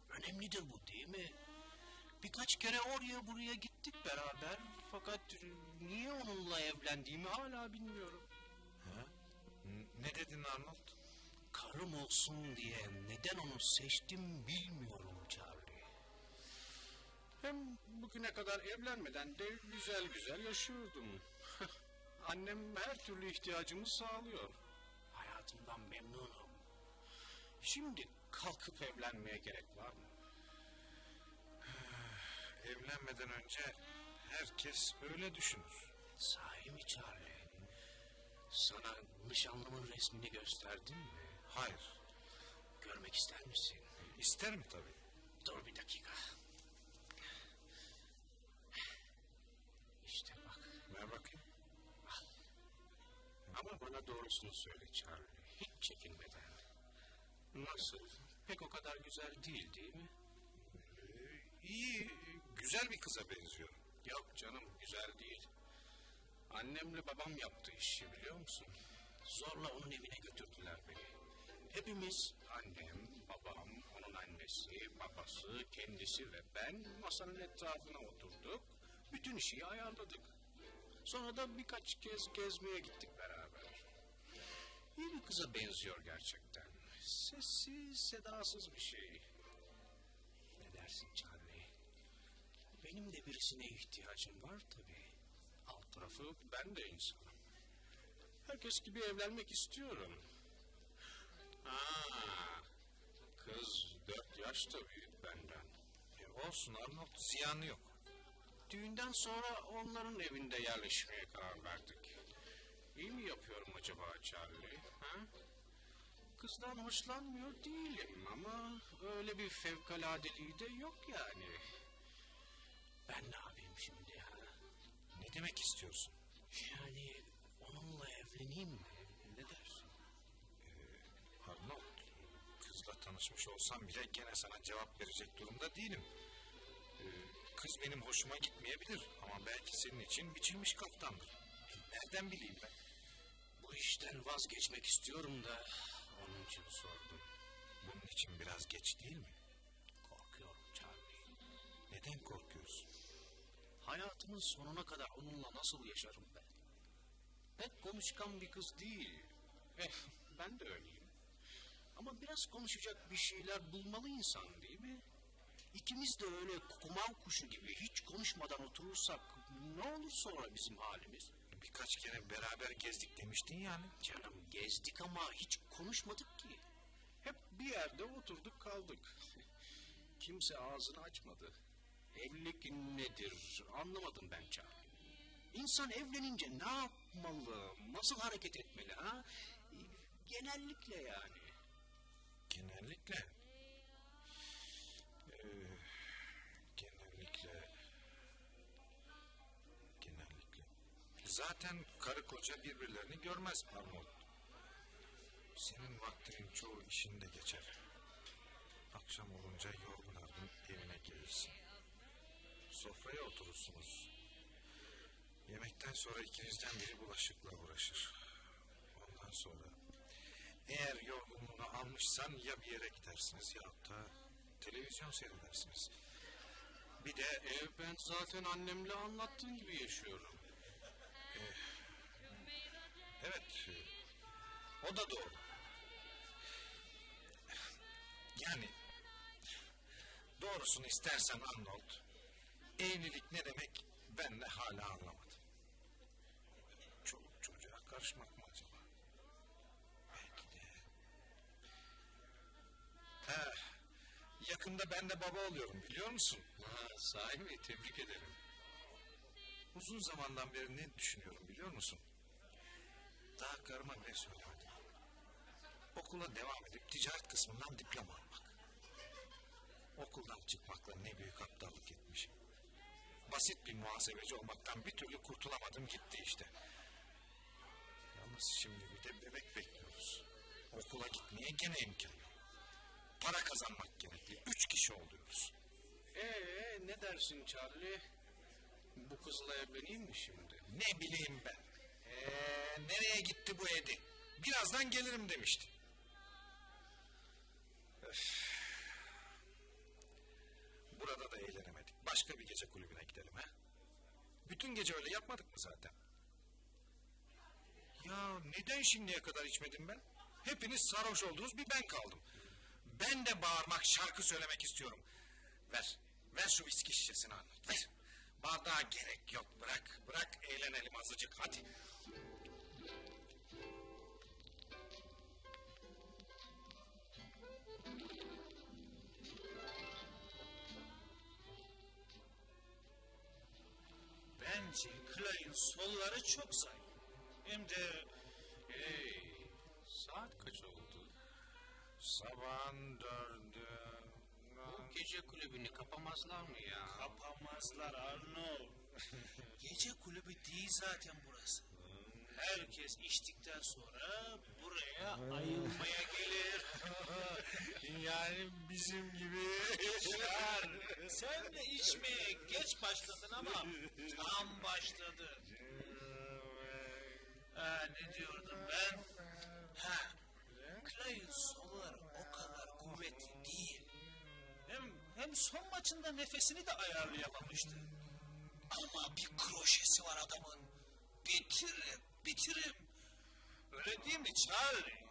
Önemlidir bu değil mi? Birkaç kere oraya buraya gittik beraber Fakat niye onunla evlendiğimi hala bilmiyorum. Ha? Ne dedin Arnold? Karım olsun diye neden onu seçtim bilmiyorum Charlie. Hem bugüne kadar evlenmeden de güzel güzel yaşıyordum. Annem her türlü ihtiyacımı sağlıyor. Hayatımdan memnunum. Şimdi kalkıp evlenmeye gerek var mı? Evlenmeden önce herkes öyle düşünür. Sahi mi Charlie? Sana nişanlımın resmini gösterdim mi? Hayır. Görmek ister misin? İsterim tabii. Dur bir dakika. İşte bak. Ver bakayım. Ama bana doğrusunu söyle Charlie. Hiç çekinmeden. Nasıl? Pek o kadar güzel değil değil mi? İyi, güzel bir kıza benziyor. Yok canım güzel değil. Annemle babam yaptı işi biliyor musun? Zorla onun evine götürdüler beni. Hepimiz annem, babam, onun annesi, babası, kendisi ve ben masanın etrafına oturduk. Bütün işi ayarladık. Sonra da birkaç kez gezmeye gittik. İyi bir kıza benziyor gerçekten. Sessiz, sedasız bir şey. Ne dersin Charlie? Benim de birisine ihtiyacım var tabii. Alt tarafı ben de insanım. Herkes gibi evlenmek istiyorum. Aa, kız dört yaş da büyük benden. E olsun Arnold, ziyanı yok. Düğünden sonra onların evinde yerleşmeye karar verdik. İyi mi yapıyorum acaba Charlie? Ha? Kızdan hoşlanmıyor değilim ama öyle bir fevkaladeliği de yok yani. Ben ne yapayım şimdi ha? Ne demek istiyorsun? Yani onunla evleneyim mi? Ne dersin? Arnold, kızla tanışmış olsam bile gene sana cevap verecek durumda değilim. Ee, kız benim hoşuma gitmeyebilir ama belki senin için biçilmiş kaftandır. Nereden bileyim ben? Bu işten vazgeçmek istiyorum da onun için sordum. Bunun için biraz geç değil mi? Korkuyorum Charlie. Neden korkuyorsun? Hayatımın sonuna kadar onunla nasıl yaşarım ben? Pek konuşkan bir kız değil. Eh, ben de öyleyim. Ama biraz konuşacak bir şeyler bulmalı insan değil mi? İkimiz de öyle kumav kuşu gibi hiç konuşmadan oturursak ne olur sonra bizim halimiz? Birkaç kere beraber gezdik demiştin yani. Canım gezdik ama hiç konuşmadık ki. Hep bir yerde oturduk kaldık. Kimse ağzını açmadı. Evlilik nedir anlamadım ben Charlie. İnsan evlenince ne yapmalı, nasıl hareket etmeli ha? Genellikle yani. Genellikle. Zaten karı koca birbirlerini görmez Arnold. Senin vaktinin çoğu işinde geçer. Akşam olunca yorgun argın evine gelirsin. Sofraya oturursunuz. Yemekten sonra ikinizden biri bulaşıkla uğraşır. Ondan sonra eğer yorgunluğunu almışsan ya bir yere gidersiniz ya da televizyon seyredersiniz. Bir de E, ben zaten annemle anlattığın gibi yaşıyorum. Evet o da doğru. Yani doğrusunu istersen Arnold evlilik ne demek ben de hala anlamadım. Çoluk çocuğa karışmak mı acaba? Belki de. Ha, yakında ben de baba oluyorum biliyor musun? Ha, sahi mi? Tebrik ederim. Uzun zamandan beri ne düşünüyorum biliyor musun? Daha karıma ne söylemedim. Okula devam edip ticaret kısmından diploma almak. Okuldan çıkmakla ne büyük aptallık etmişim. Basit bir muhasebeci olmaktan bir türlü kurtulamadım gitti işte. Yalnız şimdi bir de bebek bekliyoruz. Okula gitmeye gene imkan yok. Para kazanmak gerekli. Üç kişi oluyoruz. Ee, ne dersin Charlie? Bu kızla evleneyim mi şimdi? Ne bileyim ben. Ee, nereye gitti bu Edi? Birazdan gelirim demişti. Öf. Burada da eğlenemedik. Başka bir gece kulübüne gidelim ha. Bütün gece öyle yapmadık mı zaten? Ya neden şimdiye kadar içmedim ben? Hepiniz sarhoş oldunuz bir ben kaldım. Ben de bağırmak, şarkı söylemek istiyorum. Ver, ver şu viski şişesini Arnold, ver. Bardağa gerek yok, bırak, bırak eğlenelim azıcık, hadi. Bence Clay'ın solları çok zayıf. Hem de Hey, saat kaç oldu? Sabahın dördü. Bu gece kulübünü kapamazlar mı ya? kapamazlar Arnold. Gece kulübü değil zaten burası. Herkes içtikten sonra buraya ayılmaya gelir. Yani bizim gibi. Çar, sen de içmeye geç başladın ama tam başladın. Ha, ne diyordum ben? Ha, Clay'ın solları o kadar kuvvetli değil. Hem, hem son maçında nefesini de ayarlayamamıştı. Ama bir kroşesi var adamın. Bitiririm, bitiririm. Öyle değil mi Charlie?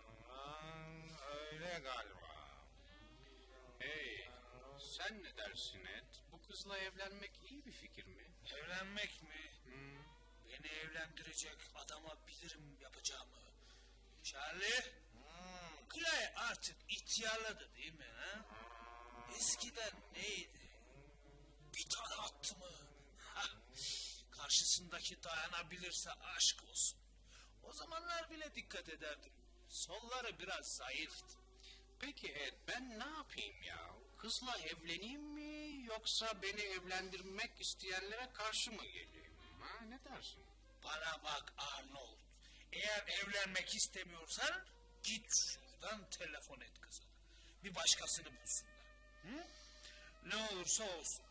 Öyle galiba. Hey, sen ne dersin Ed? Bu kızla evlenmek iyi bir fikir mi? Evlenmek mi? Beni evlendirecek adama bilirim yapacağımı. Charlie? Clay artık ihtiyarladı değil mi? Ha? Eskiden neydi? Bir tane attı mı? Hah, Karşısındaki dayanabilirse aşk olsun. O zamanlar bile dikkat ederdim. Solları biraz zayıftı. Peki Ed, ben ne yapayım ya? Kızla evleneyim mi yoksa beni evlendirmek isteyenlere karşı mı geleyim? Ha, ne dersin? Bana bak Arnold. Eğer evlenmek istemiyorsan git şuradan telefon et kıza. Bir başkasını bulsunlar. Hı? Ne olursa olsun.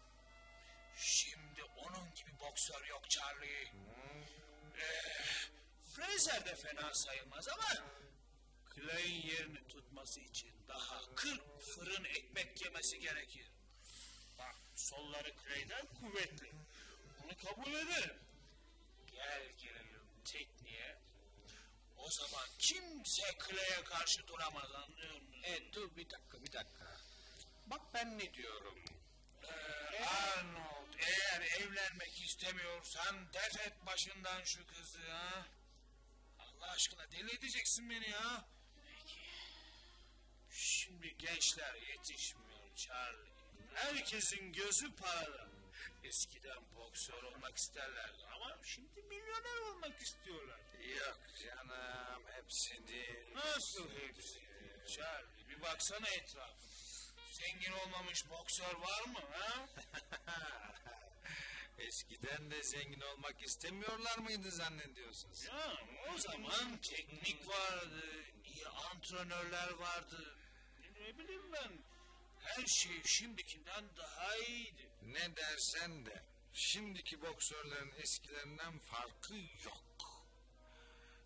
Şimdi onun gibi boksör yok Charlie. Ee, Fraser de fena sayılmaz ama Clay'in yerini tutması için daha 40 fırın ekmek yemesi gerekir. Bak solları Clay'den kuvvetli. Bunu kabul ederim. Gel gelelim tekniğe. O zaman kimse Clay'e karşı duramaz anlıyor musun? Ed dur bir dakika bir dakika. Bak ben ne diyorum. Ee, Arnold eğer evlenmek istemiyorsan def et başından şu kızı ha. Allah aşkına deli edeceksin beni ya. Peki. Şimdi gençler yetişmiyor Charlie. Herkesin gözü parada. Eskiden boksör olmak isterlerdi ama şimdi milyoner olmak istiyorlar. Yok canım hepsi değil. Nasıl hepsi? Charlie bir baksana etrafına. Zengin olmamış boksör var mı ha? Eskiden de zengin olmak istemiyorlar mıydı zannediyorsun sen? Ya o zaman teknik vardı, iyi antrenörler vardı. Ne bileyim ben, her şey şimdikinden daha iyiydi. Ne dersen de şimdiki boksörlerin eskilerinden farkı yok.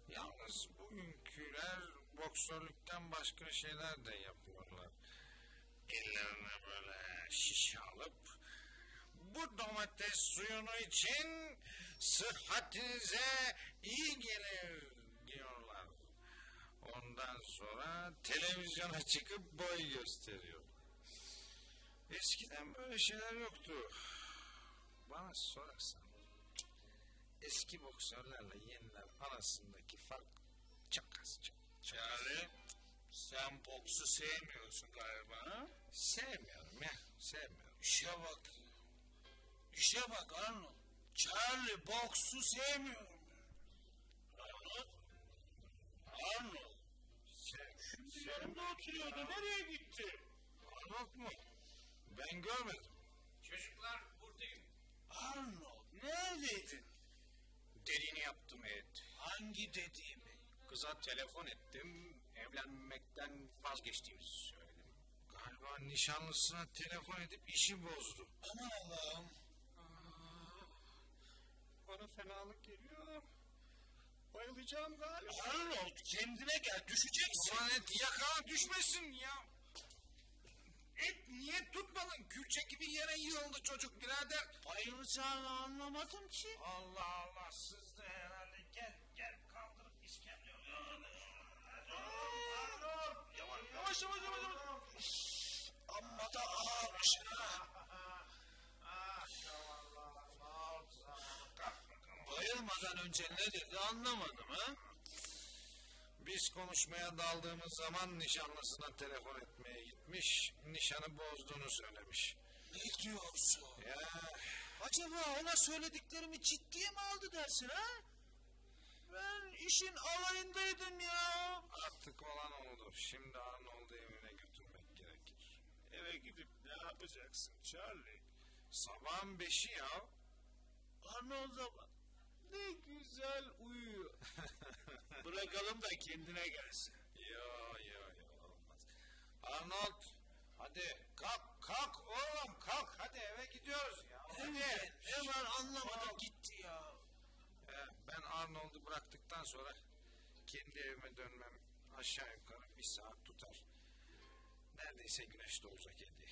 Yalnız bugünküler boksörlükten başka şeyler de yapıyorlar. Ellerine böyle şişe alıp bu domates suyunu için sıhhatinize iyi gelir diyorlar. Ondan sonra televizyona çıkıp boy gösteriyor. Eskiden böyle şeyler yoktu. Bana sorarsan eski boksörlerle yeniler arasındaki fark çok az çok. Charlie, sen boksu sevmiyorsun galiba ha? Sevmiyorum ya sevmiyorum. İşe bak. İşe bak Arnold. Charlie boksu sevmiyor. Arnold? Arnold. Sev, Şimdi yanımda oturuyordu. Nereye gitti? Arnold mu? Ben görmedim. Çocuklar buradayım. Arnold neredeydin? Dediğini yaptım Ed. Hangi dediğimi? Kıza telefon ettim. Evlenmekten vazgeçtiğimizi söyledim. Galiba nişanlısına telefon edip işi bozdu. Aman Allah'ım. Bana fenalık geliyor. Bayılacağım galiba. Arnold kendine gel düşeceksin. Aman et yakala düşmesin ya. Et niye tutmadın? Külçe gibi yere yığıldı çocuk birader. Bayılacağını anlamadım ki. Allah Allah siz de herhalde gel gel kaldır iskemle. Yavaş yavaş yavaş yavaş. Amma da ağırmış ha. Bayılmadan önce ne dedi anlamadım ha. Biz konuşmaya daldığımız zaman nişanlısına telefon etmeye gitmiş. Nişanı bozduğunu söylemiş. Ne diyorsun? Ya Acaba ona söylediklerimi ciddiye mi aldı dersin ha? Ben işin alayındaydım ya. artık olan oldu. Şimdi Arnold'u evine götürmek gerekir. Eve gidip ne yapacaksın Charlie? Sabahın beşi ya. Arnold'a bak. Ne güzel uyuyor. Bırakalım da kendine gelsin. Yo yo yo olmaz. Arnold hadi kalk kalk oğlum kalk hadi eve gidiyoruz ya. Evet, hemen anlamadım gitti ya. Ee, ben Arnold'u bıraktıktan sonra kendi evime dönmem aşağı yukarı bir saat tutar. Neredeyse güneş doğacak Edi.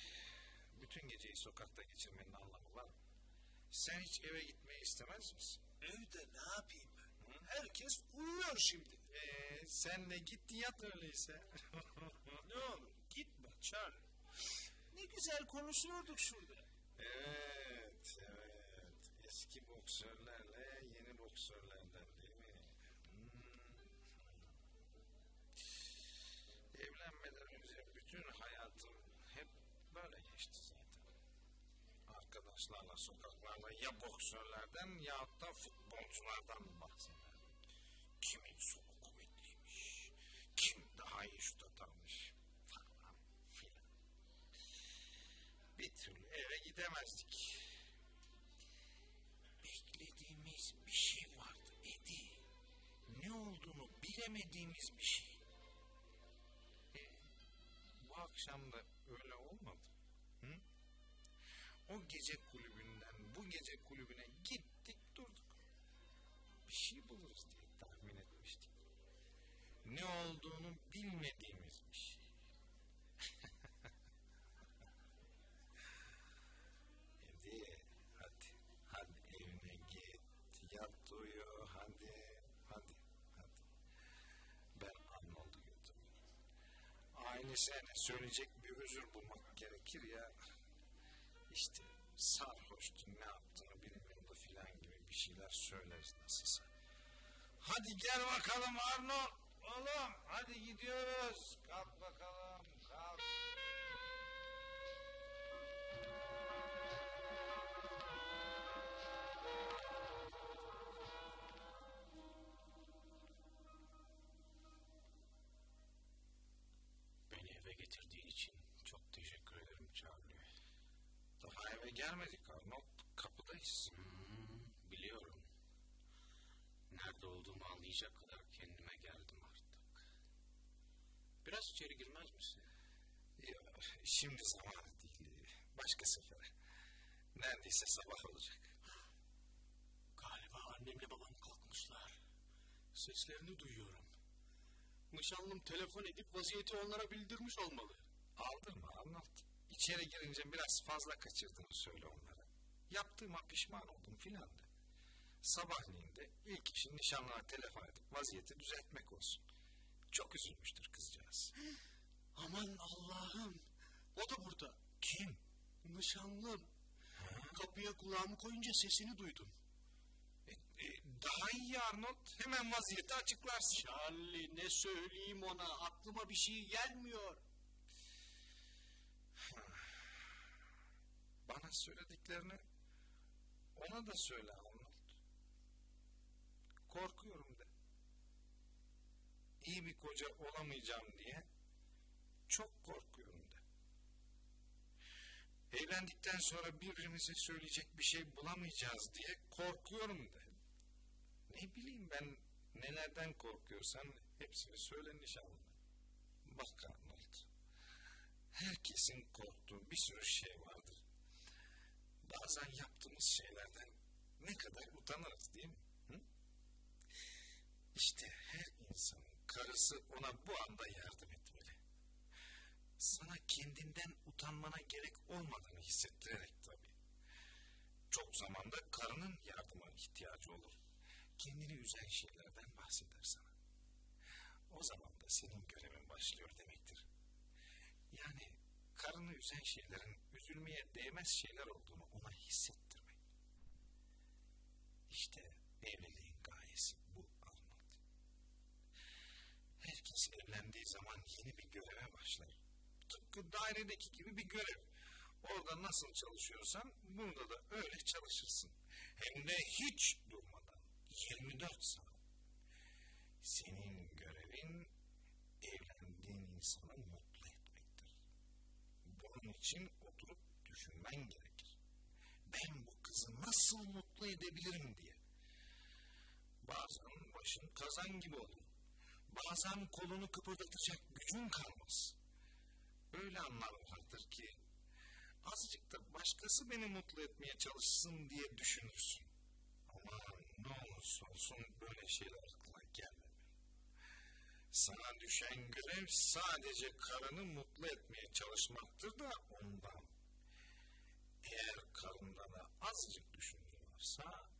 Bütün geceyi sokakta geçirmenin anlamı var mı? Sen hiç eve gitmeyi istemez misin? Evde ne yapayım ben? Herkes uyuyor şimdi. Ee, sen de git yat öyleyse. Ne olur gitme Charlie. Ne güzel konuşuyorduk şurada. evet, evet. Eski boksörlerle yeni boksörlerden değil mi? Hmm. Evlenmeden önce bütün hayatım hep böyle geçti zaten. Arkadaşlarla sokaklarda ya boksörlerden ya da futbolculardan bahsederdik. Kimin solu kuvvetliymiş, kim daha iyi şut atarmış falan filan. Bir türlü eve gidemezdik. Beklediğimiz bir şey vardı Edi. Ne olduğunu bilemediğimiz bir şey. E, bu akşam da öyle olmadı. Hı? O gece kulübünden bu gece kulübüne gittik durduk. Bir şey buluruz diye tahmin etmiştik. Ne olduğunu bilmediğimiz bir şey. Hadi, hadi, hadi evine git, yat uyu, hadi, hadi, hadi. Ben Arnold'u götürüyorum. Ailesine söyleyecek bir özür bulmak gerekir ya. İşte sarhoştu, ne yaptığını bilmiyordu filan gibi bir şeyler söyleriz nasılsa. Hadi gel bakalım Arnold. Oğlum hadi gidiyoruz. Kalk bakalım, kalk. Beni eve getirdiğin için çok teşekkür ederim Charlie. Daha eve gelmedik Hmm, biliyorum. Nerede olduğumu anlayacak kadar kendime geldim artık. Biraz içeri girmez misin? Ya, şimdi zamanı değil. Başka sefere. Neredeyse sabah olacak. Galiba annemle babam kalkmışlar. Seslerini duyuyorum. Nişanlım telefon edip vaziyeti onlara bildirmiş olmalı. Aldırma Arnold. İçeri girince biraz fazla kaçırdığını söyle onlara. Yaptığıma pişman oldum filan de. Sabahleyin de ilk işin nişanlına telefon edip vaziyeti düzeltmek olsun. Çok üzülmüştür kızcağız. Aman Allah'ım. O da burada. Kim? Nişanlım. Kapıya kulağımı koyunca sesini duydum. E, e, daha iyi Arnold. Hemen vaziyeti açıklarsın. Charlie ne söyleyeyim ona aklıma bir şey gelmiyor. Bana söylediklerini ona da söyle Arnold. Korkuyorum de. İyi bir koca olamayacağım diye çok korkuyorum de. Evlendikten sonra birbirimize söyleyecek bir şey bulamayacağız diye korkuyorum de. Ne bileyim ben nelerden korkuyorsan hepsini söyle nişanlına. Bak Arnold. Herkesin korktuğu bir sürü şey vardır. Bazen yaptığımız şeylerden ne kadar utanırız değil mi? Hı? İşte her insanın karısı ona bu anda yardım etmeli. sana kendinden utanmana gerek olmadığını hissettirerek tabii. Çok zamanda karının yardıma ihtiyacı olur. Kendini üzen şeylerden bahseder sana. O zaman da senin görevin başlıyor demektir. Yani karını üzen şeylerin üzülmeye değmez şeyler olduğunu ona hissettirmek. İşte evliliğin gayesi bu Arnold. Herkes evlendiği zaman yeni bir göreve başlar. Tıpkı dairedeki gibi bir görev. Orada nasıl çalışıyorsan burada da öyle çalışırsın. Hem de hiç durmadan. 24 saat. Senin görevin evlendiğin insanı mutlu etmektir. Bunun için oturup düşünmen gerekir. Ben bu kızı nasıl mutlu edebilirim diye. Bazen başın kazan gibi olur. Bazen kolunu kıpırdatacak gücün kalmaz. Öyle anlar vardır ki azıcık da başkası beni mutlu etmeye çalışsın diye düşünürsün. Ama ne olursa olsun böyle şeyler. Sana düşen görev sadece karını mutlu etmeye çalışmaktır da ondan. Eğer karında da azıcık düşünce varsa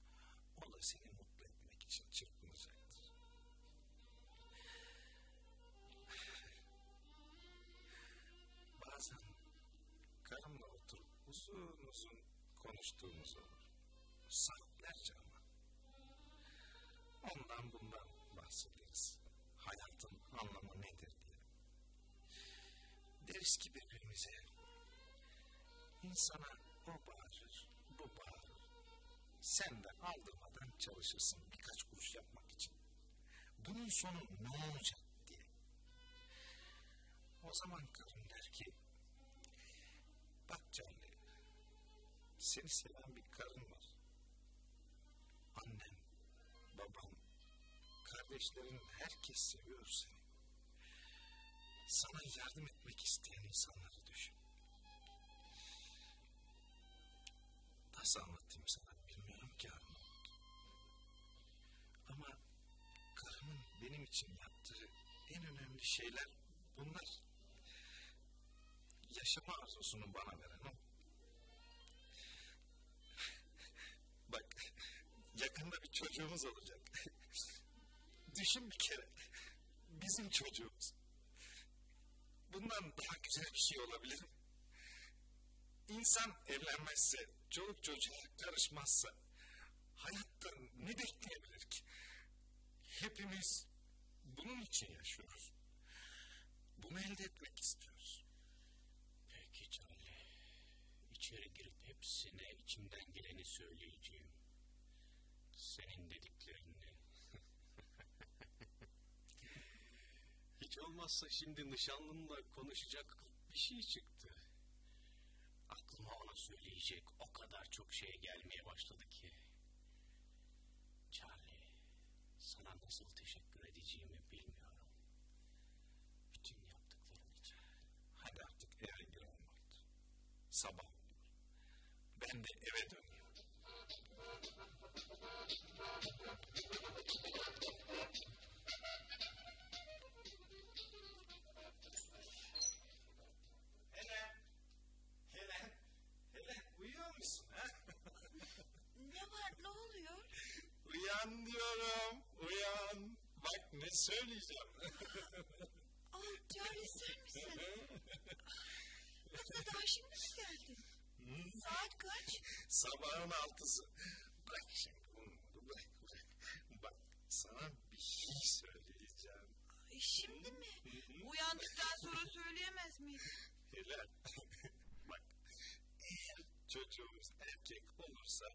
o da seni mutlu etmek için çırpınacaktır. Bazen karımla oturup uzun uzun konuştuğumuz olur. Saatlerce ama. Ondan bundan bahsederiz. Hayatın anlamı nedir diye. Deriz ki birbirimize insana o bağırır, bu bağırır. Sen de aldırmadan çalışırsın birkaç kuruş yapmak için. Bunun sonu ne olacak diye. O zaman karın der ki bak Charlie seni seven bir karın var. Annen, baban, kardeşlerin herkes seviyor seni. Sana yardım etmek isteyen insanları düşün. Nasıl anlatayım sana bilmiyorum ki Arnold. Ama karımın benim için yaptığı en önemli şeyler bunlar. Yaşama arzusunu bana veren o. Bak yakında bir çocuğumuz olacak. Düşün bir kere. Bizim çocuğumuz. Bundan daha güzel bir şey olabilir? İnsan evlenmezse, çoluk çocuğa karışmazsa hayatta ne bekleyebilir ki? Hepimiz bunun için yaşıyoruz. Bunu elde etmek istiyoruz. Peki Charlie. İçeri girip hepsine içimden geleni söyleyeceğim. Senin dediklerini. Hiç olmazsa şimdi nişanlımla konuşacak bir şey çıktı. Aklıma ona söyleyecek o kadar çok şey gelmeye başladı ki. Charlie, sana nasıl teşekkür edeceğimi bilmiyorum. Bütün yaptıkların için. Hadi artık eve gir. Sabah. Ben de eve Sabahın altısı. Bırak şimdi bunu, bırak, bırak. Bak sana bir şey söyleyeceğim. Ay, Şimdi mi? Uyandıktan sonra söyleyemez miydin? Helen, bak eğer çocuğumuz erkek olursa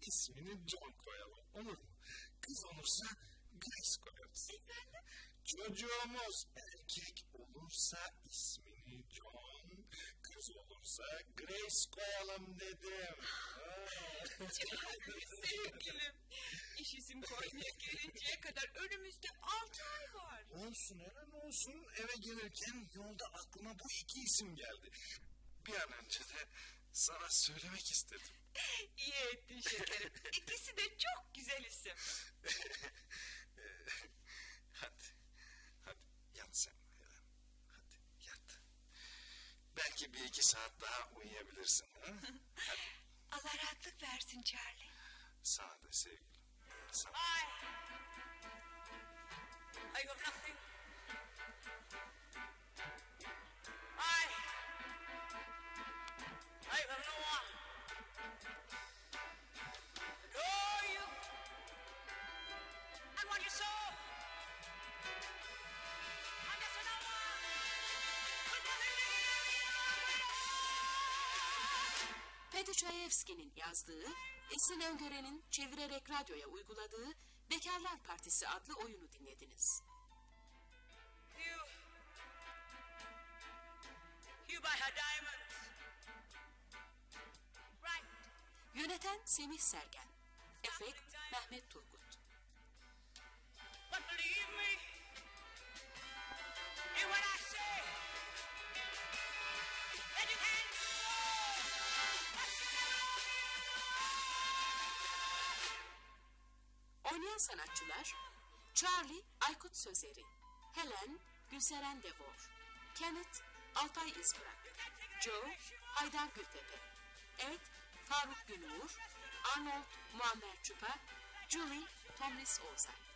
ismini John koyalım, olur mu? Kız olursa Grace koyarız. Efendim? Çocuğumuz erkek olursa ismini John, kız olursa Grace koyalım dedim. Charlie sevgilim. İş isim koymaya gelinceye kadar önümüzde altı ay var. Olsun Eren olsun. Eve gelirken yolda aklıma bu iki isim geldi. Bir an önce de sana söylemek istedim. İyi ettin şekerim. İkisi de çok güzel isim. Hadi yat. iki saat daha uyuyabilirsin. Ha? Allah rahatlık versin Charlie. Sana da sevgilim. Sana. I. I have nothing. Fedi Çayevski'nin yazdığı, Esin Öngören'in çevirerek radyoya uyguladığı Bekarlar Partisi adlı oyunu dinlediniz. You. You buy her diamonds. Right. Yöneten Semih Sergen, efekt Mehmet Turgut. Oynayan sanatçılar Charlie Aykut Sözeri, Helen Gülseren Devor, Kenneth Alpay İzbırak, Joe Haydar Gültepe, Ed Faruk Günur, Arnold Muammer Çupa, Julie Tomris Oğuzay.